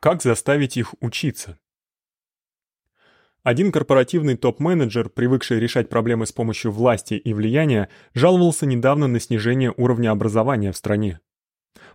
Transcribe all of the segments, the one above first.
Как заставить их учиться? Один корпоративный топ-менеджер, привыкший решать проблемы с помощью власти и влияния, жаловался недавно на снижение уровня образования в стране.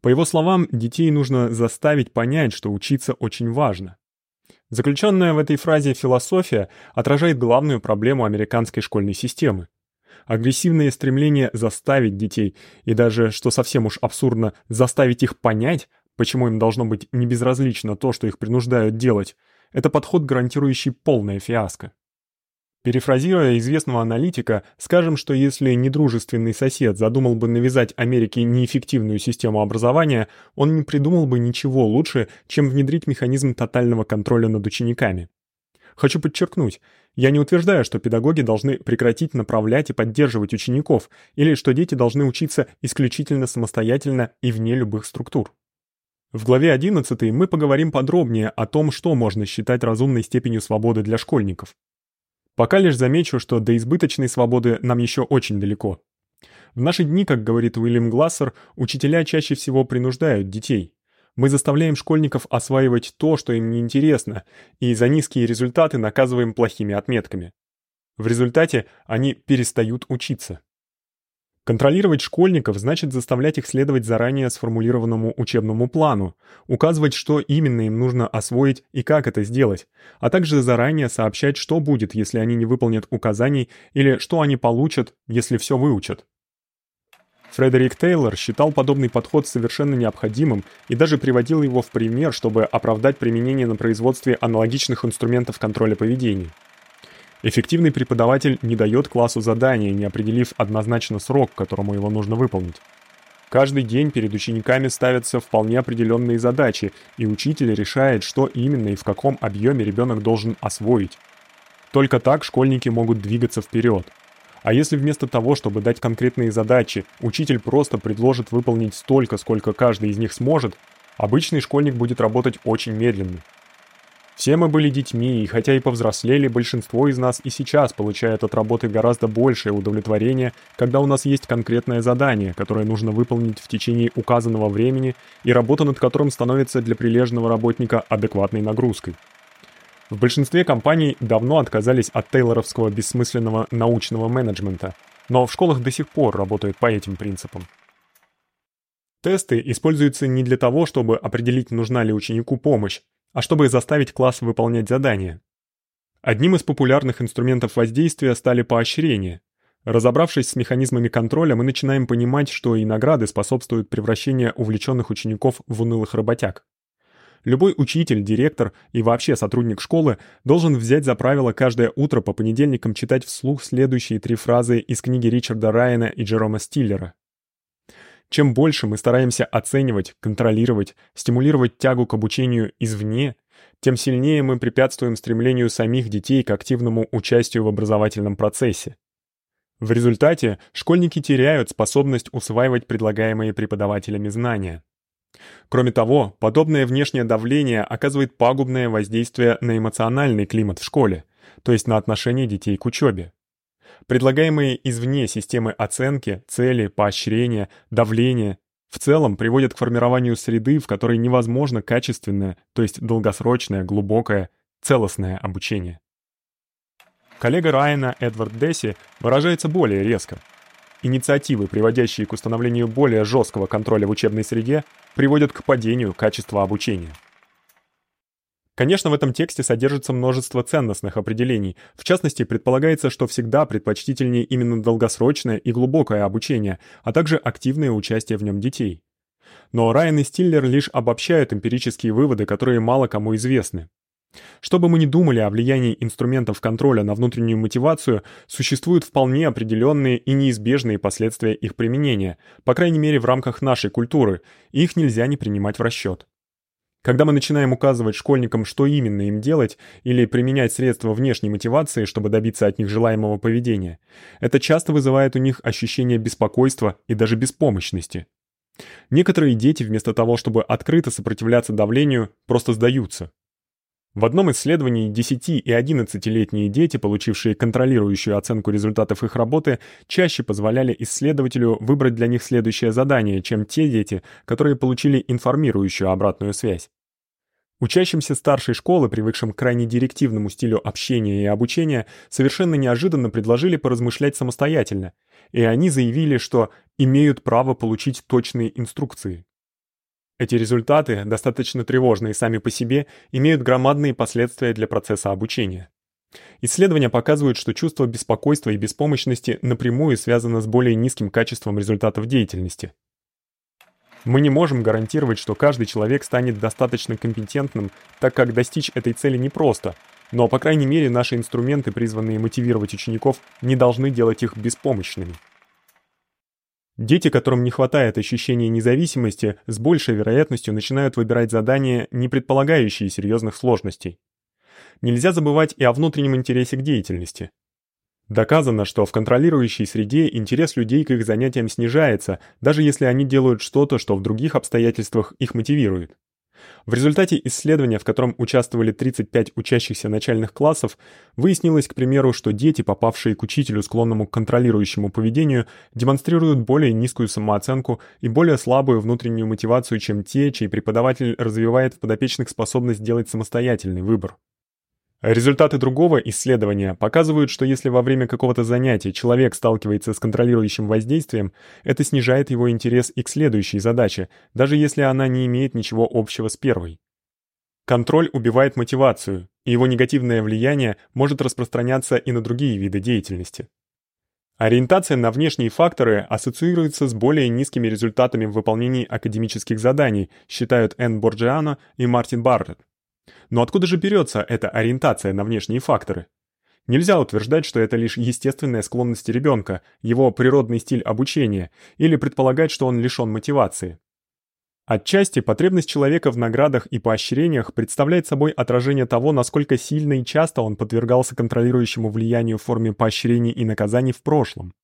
По его словам, детей нужно заставить понять, что учиться очень важно. Заключенная в этой фразе философия отражает главную проблему американской школьной системы. Агрессивное стремление заставить детей и даже, что совсем уж абсурдно, заставить их понять, почему им должно быть небезразлично то, что их принуждают делать, это подход, гарантирующий полное фиаско. Перефразируя известного аналитика, скажем, что если недружественный сосед задумал бы навязать Америке неэффективную систему образования, он не придумал бы ничего лучше, чем внедрить механизм тотального контроля над учениками. Хочу подчеркнуть, я не утверждаю, что педагоги должны прекратить направлять и поддерживать учеников, или что дети должны учиться исключительно самостоятельно и вне любых структур. В главе 11 мы поговорим подробнее о том, что можно считать разумной степенью свободы для школьников. Пока лишь замечу, что до избыточной свободы нам еще очень далеко. В наши дни, как говорит Уильям Глассер, учителя чаще всего принуждают детей. Мы заставляем школьников осваивать то, что им не интересно, и за низкие результаты наказываем плохими отметками. В результате они перестают учиться. Контролировать школьников значит заставлять их следовать заранее сформулированному учебному плану, указывать, что именно им нужно освоить и как это сделать, а также заранее сообщать, что будет, если они не выполнят указаний или что они получат, если все выучат. Фредерик Тейлор считал подобный подход совершенно необходимым и даже приводил его в пример, чтобы оправдать применение на производстве аналогичных инструментов контроля поведения. Эффективный преподаватель не дает классу задания, не определив однозначно срок, которому его нужно выполнить. Каждый день перед учениками ставятся вполне определенные задачи, и учитель решает, что именно и в каком объеме ребенок должен освоить. Только так школьники могут двигаться вперед. А если вместо того, чтобы дать конкретные задачи, учитель просто предложит выполнить столько, сколько каждый из них сможет, обычный школьник будет работать очень медленно. Все мы были детьми, и хотя и повзрослели, большинство из нас и сейчас получает от работы гораздо большее удовлетворение, когда у нас есть конкретное задание, которое нужно выполнить в течение указанного времени, и работа над которым становится для прилежного работника адекватной нагрузкой. В большинстве компаний давно отказались от тейлоровского бессмысленного научного менеджмента, но в школах до сих пор работают по этим принципам. Тесты используются не для того, чтобы определить, нужна ли ученику помощь, а чтобы заставить класс выполнять задания. Одним из популярных инструментов воздействия стали поощрения. Разобравшись с механизмами контроля, мы начинаем понимать, что и награды способствуют превращению увлечённых учеников в унылых работяг. Любой учитель, директор и вообще сотрудник школы должен взять за правило каждое утро по понедельникам читать вслух следующие три фразы из книги Ричарда Райана и Джерома Стиллера. Чем больше мы стараемся оценивать, контролировать, стимулировать тягу к обучению извне, тем сильнее мы препятствуем стремлению самих детей к активному участию в образовательном процессе. В результате школьники теряют способность усваивать предлагаемые преподавателями знания. Кроме того, подобное внешнее давление оказывает пагубное воздействие на эмоциональный климат в школе, то есть на отношение детей к учебе. Предлагаемые извне системы оценки, цели, поощрения, давления в целом приводят к формированию среды, в которой невозможно качественное, то есть долгосрочное, глубокое, целостное обучение. Коллега Райана Эдвард Десси выражается более резко. Инициативы, приводящие к установлению более жесткого контроля в учебной среде, приводят к падению качества обучения. Конечно, в этом тексте содержится множество ценностных определений. В частности, предполагается, что всегда предпочтительнее именно долгосрочное и глубокое обучение, а также активное участие в нем детей. Но Райан и Стиллер лишь обобщают эмпирические выводы, которые мало кому известны. Что бы мы ни думали о влиянии инструментов контроля на внутреннюю мотивацию, существуют вполне определенные и неизбежные последствия их применения, по крайней мере в рамках нашей культуры, и их нельзя не принимать в расчёт. Когда мы начинаем указывать школьникам, что именно им делать, или применять средства внешней мотивации, чтобы добиться от них желаемого поведения, это часто вызывает у них ощущение беспокойства и даже беспомощности. Некоторые дети вместо того, чтобы открыто сопротивляться давлению, просто сдаются. В одном исследовании 10 и 11-летние дети, получившие контролирующую оценку результатов их работы, чаще позволяли исследователю выбрать для них следующее задание, чем те дети, которые получили информирующую обратную связь. Учащимся старшей школы, привыкшим к крайне директивному стилю общения и обучения, совершенно неожиданно предложили поразмышлять самостоятельно, и они заявили, что имеют право получить точные инструкции. Эти результаты, достаточно тревожные сами по себе, имеют громадные последствия для процесса обучения. Исследования показывают, что чувство беспокойства и беспомощности напрямую связано с более низким качеством результатов деятельности. Мы не можем гарантировать, что каждый человек станет достаточно компетентным, так как достичь этой цели непросто, но, по крайней мере, наши инструменты, призванные мотивировать учеников, не должны делать их беспомощными. Дети, которым не хватает ощущения независимости, с большей вероятностью начинают выбирать задания, не предполагающие серьезных сложностей. Нельзя забывать и о внутреннем интересе к деятельности. Доказано, что в контролирующей среде интерес людей к их занятиям снижается, даже если они делают что-то, что в других обстоятельствах их мотивирует. В результате исследования, в котором участвовали 35 учащихся начальных классов, выяснилось, к примеру, что дети, попавшие к учителю, склонному к контролирующему поведению, демонстрируют более низкую самооценку и более слабую внутреннюю мотивацию, чем те, чей преподаватель развивает в подопечных способность делать самостоятельный выбор. Результаты другого исследования показывают, что если во время какого-то занятия человек сталкивается с контролирующим воздействием, это снижает его интерес и к следующей задаче, даже если она не имеет ничего общего с первой. Контроль убивает мотивацию, и его негативное влияние может распространяться и на другие виды деятельности. Ориентация на внешние факторы ассоциируется с более низкими результатами в выполнении академических заданий, считают Энн Борджиано и Мартин Барретт. Но откуда же берется эта ориентация на внешние факторы? Нельзя утверждать, что это лишь естественная склонность ребенка, его природный стиль обучения, или предполагать, что он лишён мотивации. Отчасти потребность человека в наградах и поощрениях представляет собой отражение того, насколько сильно и часто он подвергался контролирующему влиянию в форме поощрений и наказаний в прошлом.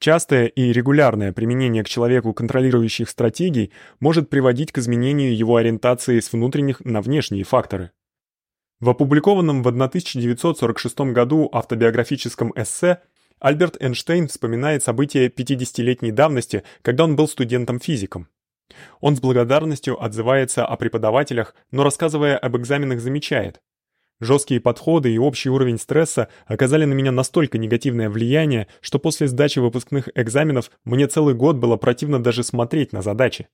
Частое и регулярное применение к человеку контролирующих стратегий может приводить к изменению его ориентации с внутренних на внешние факторы. В опубликованном в 1946 году автобиографическом эссе Альберт Эйнштейн вспоминает события 50-летней давности, когда он был студентом-физиком. Он с благодарностью отзывается о преподавателях, но рассказывая об экзаменах замечает: Жесткие подходы и общий уровень стресса оказали на меня настолько негативное влияние, что после сдачи выпускных экзаменов мне целый год было противно даже смотреть на задачи.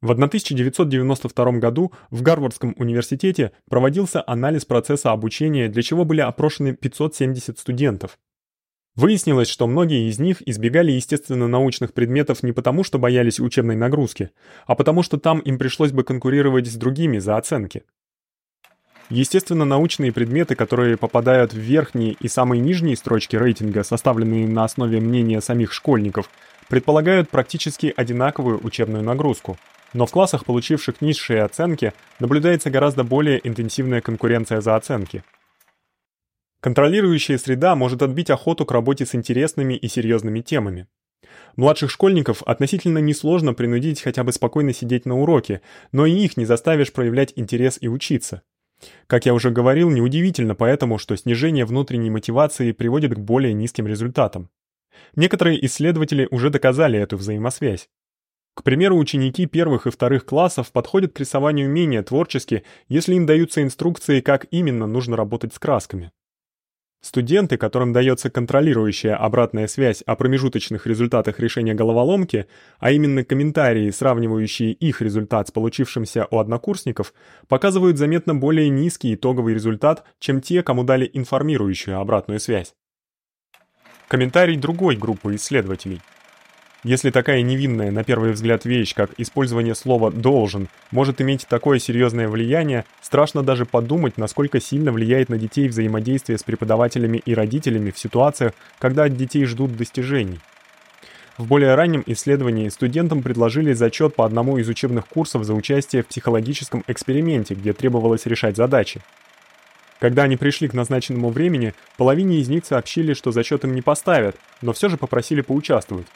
В 1992 году в Гарвардском университете проводился анализ процесса обучения, для чего были опрошены 570 студентов. Выяснилось, что многие из них избегали естественно-научных предметов не потому, что боялись учебной нагрузки, а потому что там им пришлось бы конкурировать с другими за оценки. Естественно, научные предметы, которые попадают в верхние и самые нижние строчки рейтинга, составленные на основе мнения самих школьников, предполагают практически одинаковую учебную нагрузку. Но в классах, получивших низшие оценки, наблюдается гораздо более интенсивная конкуренция за оценки. Контролирующая среда может отбить охоту к работе с интересными и серьезными темами. Младших школьников относительно несложно принудить хотя бы спокойно сидеть на уроке, но и их не заставишь проявлять интерес и учиться. Как я уже говорил, неудивительно поэтому, что снижение внутренней мотивации приводит к более низким результатам. Некоторые исследователи уже доказали эту взаимосвязь. К примеру, ученики первых и вторых классов подходят к рисованию менее творчески, если им даются инструкции, как именно нужно работать с красками. Студенты, которым дается контролирующая обратная связь о промежуточных результатах решения головоломки, а именно комментарии, сравнивающие их результат с получившимся у однокурсников, показывают заметно более низкий итоговый результат, чем те, кому дали информирующую обратную связь. Комментарий другой группы исследователей – если такая невинная на первый взгляд вещь, как использование слова должен, может иметь такое серьезное влияние, страшно даже подумать, насколько сильно влияет на детей взаимодействие с преподавателями и родителями в ситуациях, когда от детей ждут достижений. В более раннем исследовании студентам предложили зачет по одному из учебных курсов за участие в психологическом эксперименте, где требовалось решать задачи. Когда они пришли к назначенному времени, половине из них сообщили, что зачет им не поставят, но все же попросили поучаствовать.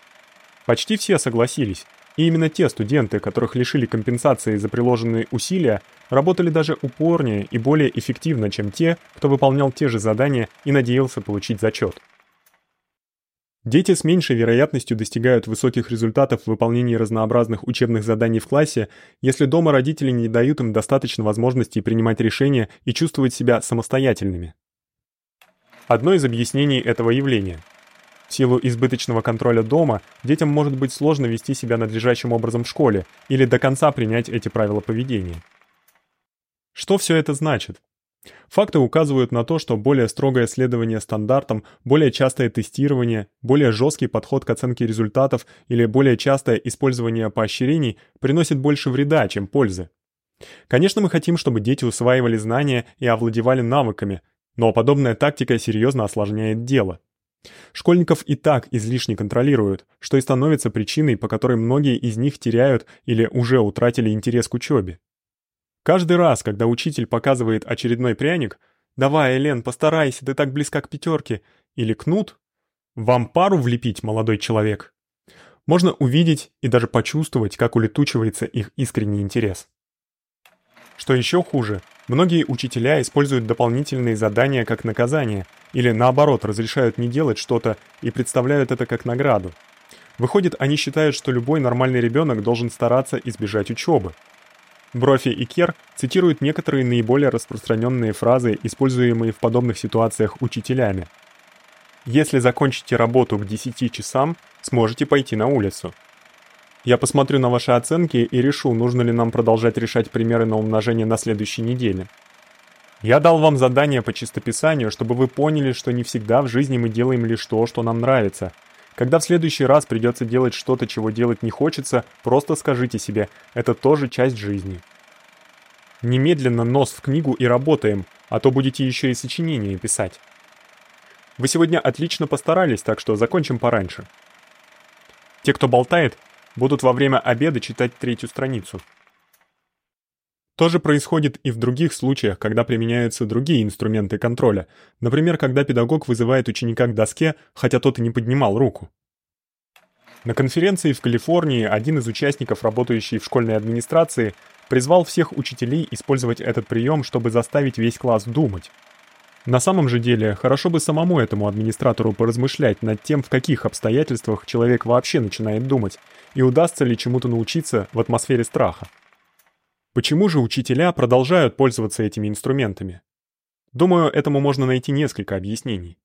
Почти все согласились. И именно те студенты, которых лишили компенсации за приложенные усилия, работали даже упорнее и более эффективно, чем те, кто выполнял те же задания и надеялся получить зачет. Дети с меньшей вероятностью достигают высоких результатов в выполнении разнообразных учебных заданий в классе, если дома родители не дают им достаточно возможностей принимать решения и чувствовать себя самостоятельными. Одно из объяснений этого явления. Силу избыточного контроля дома детям может быть сложно вести себя надлежащим образом в школе или до конца принять эти правила поведения. Что все это значит? Факты указывают на то, что более строгое следование стандартам, более частое тестирование, более жесткий подход к оценке результатов или более частое использование поощрений приносит больше вреда, чем пользы. Конечно, мы хотим, чтобы дети усваивали знания и овладевали навыками, но подобная тактика серьезно осложняет дело. Школьников и так излишне контролируют, что и становится причиной, по которой многие из них теряют или уже утратили интерес к учебе. Каждый раз, когда учитель показывает очередной пряник, «Давай, Элен, постарайся, ты так близка к пятерке», или кнут, «Вам пару влепить, молодой человек», можно увидеть и даже почувствовать, как улетучивается их искренний интерес. Что еще хуже, многие учителя используют дополнительные задания как наказание или наоборот разрешают не делать что-то и представляют это как награду. Выходит, они считают, что любой нормальный ребенок должен стараться избежать учебы. Брофи и Кер цитируют некоторые наиболее распространенные фразы, используемые в подобных ситуациях учителями. Если закончите работу к 10 часам, сможете пойти на улицу. Я посмотрю на ваши оценки и решу, нужно ли нам продолжать решать примеры на умножение на следующей неделе. Я дал вам задание по чистописанию, чтобы вы поняли, что не всегда в жизни мы делаем лишь то, что нам нравится – когда в следующий раз придется делать что-то, чего делать не хочется, просто скажите себе, это тоже часть жизни. Немедленно нос в книгу и работаем, а то будете еще и сочинения писать. Вы сегодня отлично постарались, так что закончим пораньше. Те, кто болтает, будут во время обеда читать третью страницу. То же происходит и в других случаях, когда применяются другие инструменты контроля. Например, когда педагог вызывает ученика к доске, хотя тот и не поднимал руку. На конференции в Калифорнии один из участников, работающий в школьной администрации, призвал всех учителей использовать этот прием, чтобы заставить весь класс думать. На самом же деле, хорошо бы самому этому администратору поразмышлять над тем, в каких обстоятельствах человек вообще начинает думать, и удастся ли чему-то научиться в атмосфере страха. Почему же учителя продолжают пользоваться этими инструментами? Думаю, этому можно найти несколько объяснений.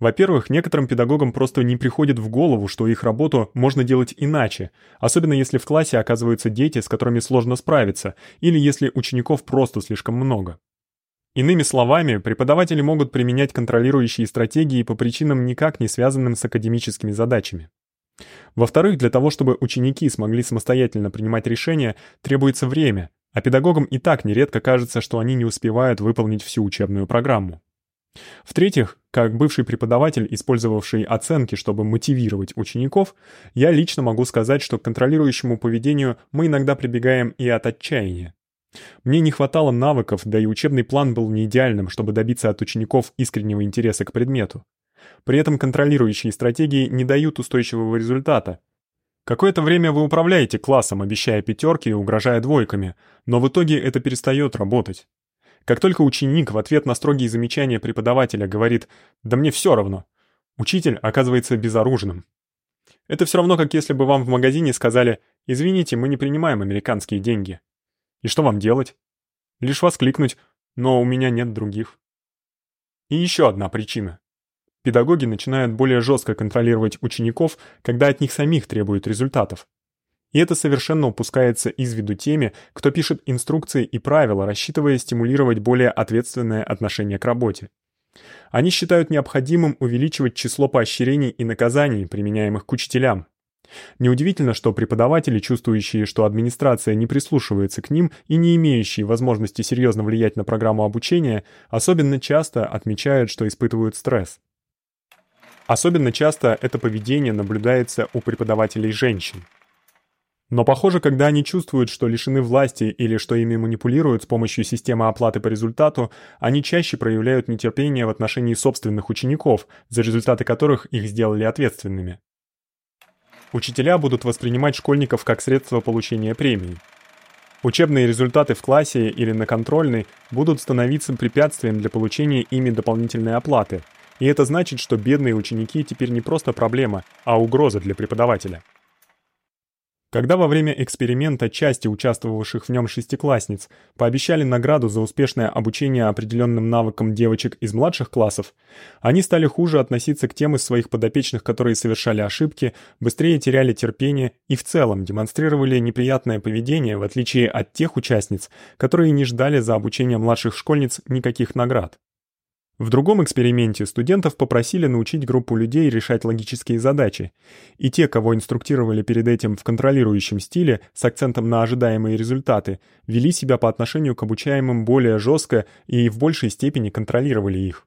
Во-первых, некоторым педагогам просто не приходит в голову, что их работу можно делать иначе, особенно если в классе оказываются дети, с которыми сложно справиться, или если учеников просто слишком много. Иными словами, преподаватели могут применять контролирующие стратегии по причинам никак не связанным с академическими задачами. Во-вторых, для того, чтобы ученики смогли самостоятельно принимать решения, требуется время, а педагогам и так нередко кажется, что они не успевают выполнить всю учебную программу. В-третьих, как бывший преподаватель, использовавший оценки, чтобы мотивировать учеников, я лично могу сказать, что к контролирующему поведению мы иногда прибегаем и от отчаяния. Мне не хватало навыков, да и учебный план был не идеальным, чтобы добиться от учеников искреннего интереса к предмету. При этом контролирующие стратегии не дают устойчивого результата, Какое-то время вы управляете классом, обещая пятерки и угрожая двойками, но в итоге это перестает работать. Как только ученик в ответ на строгие замечания преподавателя говорит «да мне все равно», учитель оказывается безоружным. Это все равно, как если бы вам в магазине сказали «извините, мы не принимаем американские деньги». И что вам делать? Лишь воскликнуть «но у меня нет других». И еще одна причина. Педагоги начинают более жестко контролировать учеников, когда от них самих требуют результатов. И это совершенно упускается из виду теми, кто пишет инструкции и правила, рассчитывая стимулировать более ответственное отношение к работе. Они считают необходимым увеличивать число поощрений и наказаний, применяемых к учителям. Неудивительно, что преподаватели, чувствующие, что администрация не прислушивается к ним и не имеющие возможности серьезно влиять на программу обучения, особенно часто отмечают, что испытывают стресс. Особенно часто это поведение наблюдается у преподавателей женщин. Но похоже, когда они чувствуют, что лишены власти или что ими манипулируют с помощью системы оплаты по результату, они чаще проявляют нетерпение в отношении собственных учеников, за результаты которых их сделали ответственными. Учителя будут воспринимать школьников как средство получения премий. Учебные результаты в классе или на контрольной будут становиться препятствием для получения ими дополнительной оплаты – И это значит, что бедные ученики теперь не просто проблема, а угроза для преподавателя. Когда во время эксперимента части участвовавших в нем шестиклассниц пообещали награду за успешное обучение определенным навыкам девочек из младших классов, они стали хуже относиться к тем из своих подопечных, которые совершали ошибки, быстрее теряли терпение и в целом демонстрировали неприятное поведение, в отличие от тех участниц, которые не ждали за обучение младших школьниц никаких наград. В другом эксперименте студентов попросили научить группу людей решать логические задачи, и те, кого инструктировали перед этим в контролирующем стиле с акцентом на ожидаемые результаты, вели себя по отношению к обучаемым более жестко и в большей степени контролировали их.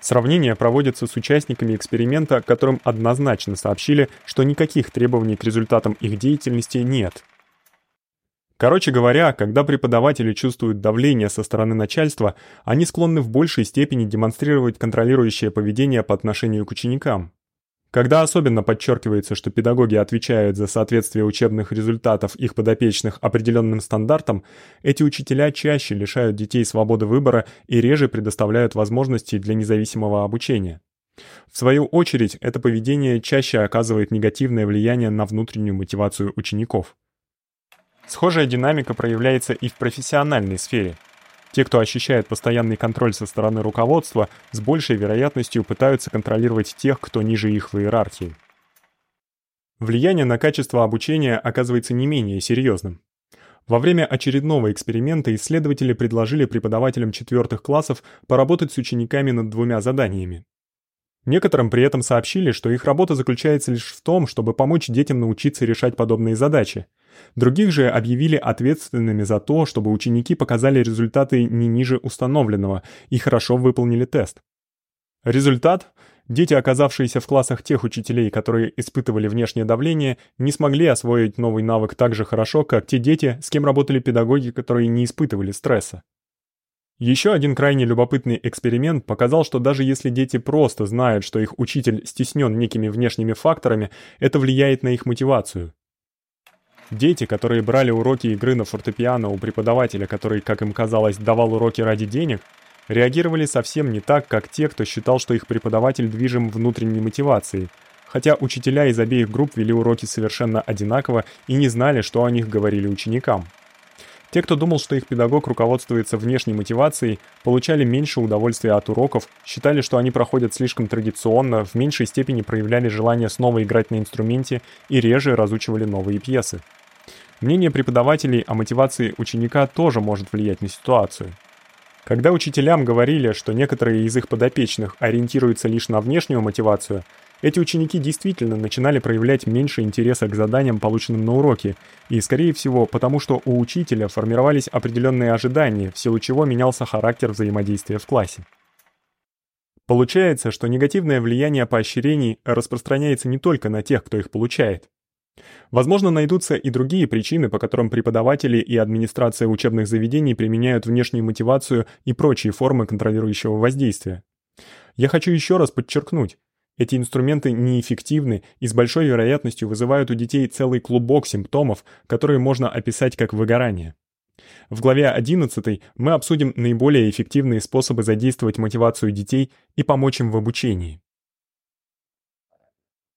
Сравнение проводится с участниками эксперимента, которым однозначно сообщили, что никаких требований к результатам их деятельности нет – Короче говоря, когда преподаватели чувствуют давление со стороны начальства, они склонны в большей степени демонстрировать контролирующее поведение по отношению к ученикам. Когда особенно подчеркивается, что педагоги отвечают за соответствие учебных результатов их подопечных определенным стандартам, эти учителя чаще лишают детей свободы выбора и реже предоставляют возможности для независимого обучения. В свою очередь, это поведение чаще оказывает негативное влияние на внутреннюю мотивацию учеников. Схожая динамика проявляется и в профессиональной сфере. Те, кто ощущает постоянный контроль со стороны руководства, с большей вероятностью пытаются контролировать тех, кто ниже их в иерархии. Влияние на качество обучения оказывается не менее серьезным. Во время очередного эксперимента исследователи предложили преподавателям четвертых классов поработать с учениками над двумя заданиями. Некоторым при этом сообщили, что их работа заключается лишь в том, чтобы помочь детям научиться решать подобные задачи. Других же объявили ответственными за то, чтобы ученики показали результаты не ниже установленного и хорошо выполнили тест. Результат Дети, оказавшиеся в классах тех учителей, которые испытывали внешнее давление, не смогли освоить новый навык так же хорошо, как те дети, с кем работали педагоги, которые не испытывали стресса. Еще один крайне любопытный эксперимент показал, что даже если дети просто знают, что их учитель стеснен некими внешними факторами, это влияет на их мотивацию. Дети, которые брали уроки игры на фортепиано у преподавателя, который, как им казалось, давал уроки ради денег, реагировали совсем не так, как те, кто считал, что их преподаватель движим внутренней мотивацией. Хотя учителя из обеих групп вели уроки совершенно одинаково и не знали, что о них говорили ученикам. Те, кто думал, что их педагог руководствуется внешней мотивацией, получали меньше удовольствия от уроков, считали, что они проходят слишком традиционно, в меньшей степени проявляли желание снова играть на инструменте и реже разучивали новые пьесы. Мнение преподавателей о мотивации ученика тоже может влиять на ситуацию. Когда учителям говорили, что некоторые из их подопечных ориентируются лишь на внешнюю мотивацию, эти ученики действительно начинали проявлять меньше интереса к заданиям, полученным на уроке, и, скорее всего, потому что у учителя формировались определенные ожидания, в силу чего менялся характер взаимодействия в классе. Получается, что негативное влияние поощрений распространяется не только на тех, кто их получает. Возможно, найдутся и другие причины, по которым преподаватели и администрация учебных заведений применяют внешнюю мотивацию и прочие формы контролирующего воздействия. Я хочу еще раз подчеркнуть, эти инструменты неэффективны и с большой вероятностью вызывают у детей целый клубок симптомов, которые можно описать как выгорание. В главе 11 мы обсудим наиболее эффективные способы задействовать мотивацию детей и помочь им в обучении.